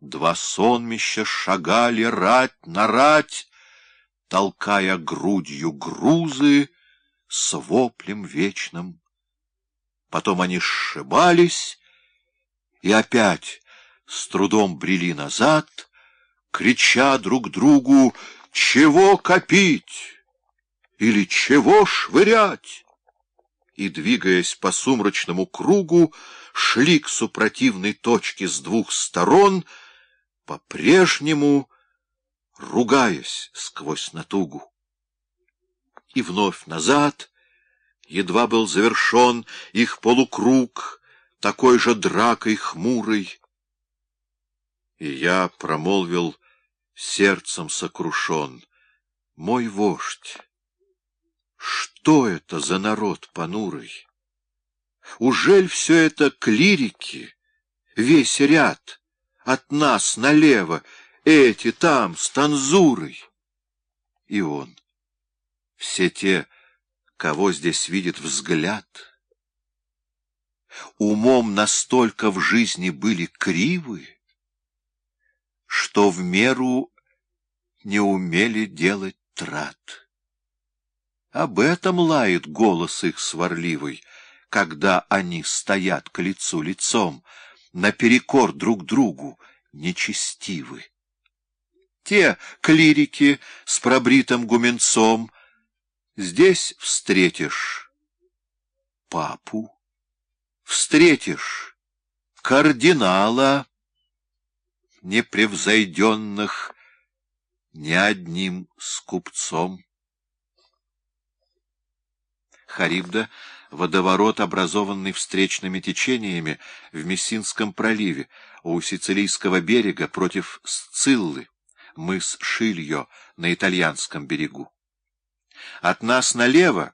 Два сонмища шагали рать на рать, Толкая грудью грузы с воплем вечным. Потом они сшибались и опять с трудом брели назад, крича друг другу «Чего копить?» или «Чего швырять?» и, двигаясь по сумрачному кругу, шли к супротивной точке с двух сторон, по-прежнему ругаясь сквозь натугу. И вновь назад, едва был завершен их полукруг, такой же дракой хмурой, и я промолвил сердцем сокрушен, мой вождь, что это за народ понурый? Ужель все это клирики, весь ряд, от нас налево, эти там, с танзурой? И он, все те, кого здесь видит взгляд, умом настолько в жизни были кривы, что в меру не умели делать трат. Об этом лает голос их сварливый, когда они стоят к лицу лицом, наперекор друг другу, нечестивы. Те клирики с пробритым гуменцом, здесь встретишь папу, встретишь кардинала, непревзойденных ни одним скупцом. Харибда — водоворот, образованный встречными течениями в Мессинском проливе, у Сицилийского берега против Сциллы, мыс Шильо на итальянском берегу. От нас налево,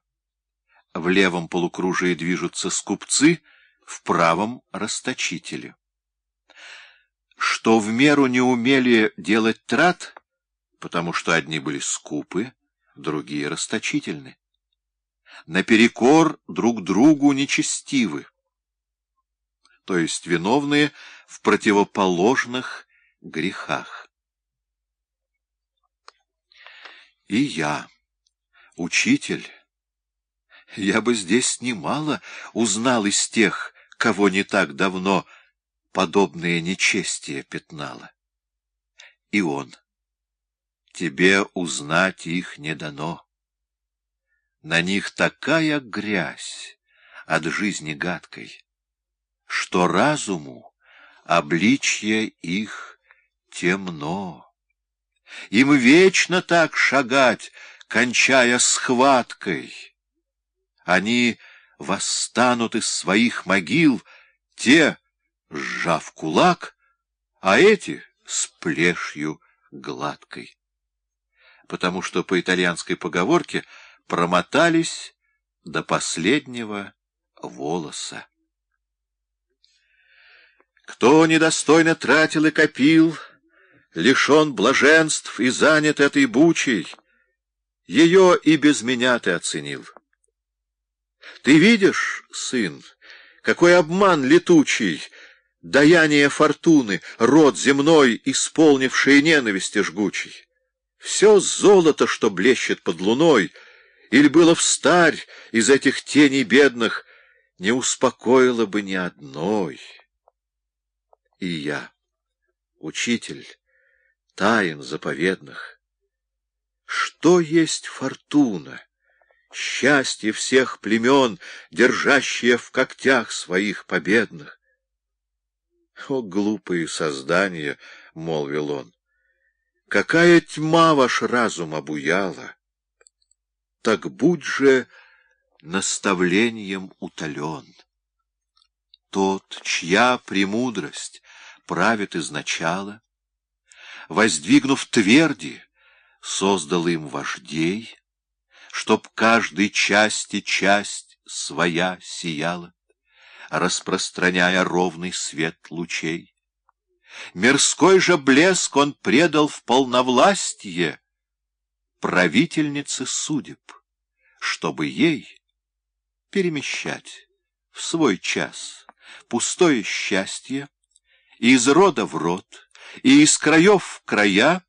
в левом полукружии движутся скупцы, в правом — расточители. Что в меру не умели делать трат, потому что одни были скупы, другие — расточительны наперекор друг другу нечестивы, то есть виновные в противоположных грехах. И я, учитель, я бы здесь немало узнал из тех, кого не так давно подобное нечестие пятнало. И он, тебе узнать их не дано. На них такая грязь от жизни гадкой, что разуму обличье их темно. Им вечно так шагать, кончая схваткой. Они восстанут из своих могил, те, сжав кулак, а эти с плешью гладкой. Потому что по итальянской поговорке — промотались до последнего волоса. Кто недостойно тратил и копил, лишен блаженств и занят этой бучей, ее и без меня ты оценил. Ты видишь, сын, какой обман летучий, даяние фортуны, род земной, исполнивший ненависти жгучей. Все золото, что блещет под луной — или было встарь из этих теней бедных, не успокоило бы ни одной. И я, учитель, тайн заповедных, что есть фортуна, счастье всех племен, держащее в когтях своих победных? О, глупые создания, — молвил он, — какая тьма ваш разум обуяла! Так будь же наставлением утолен. Тот, чья премудрость правит изначала, воздвигнув тверди, создал им вождей, чтоб каждой части часть своя сияла, распространяя ровный свет лучей. Мирской же блеск он предал в полновластье, правительницы судеб, чтобы ей перемещать в свой час пустое счастье из рода в род, и из краев в края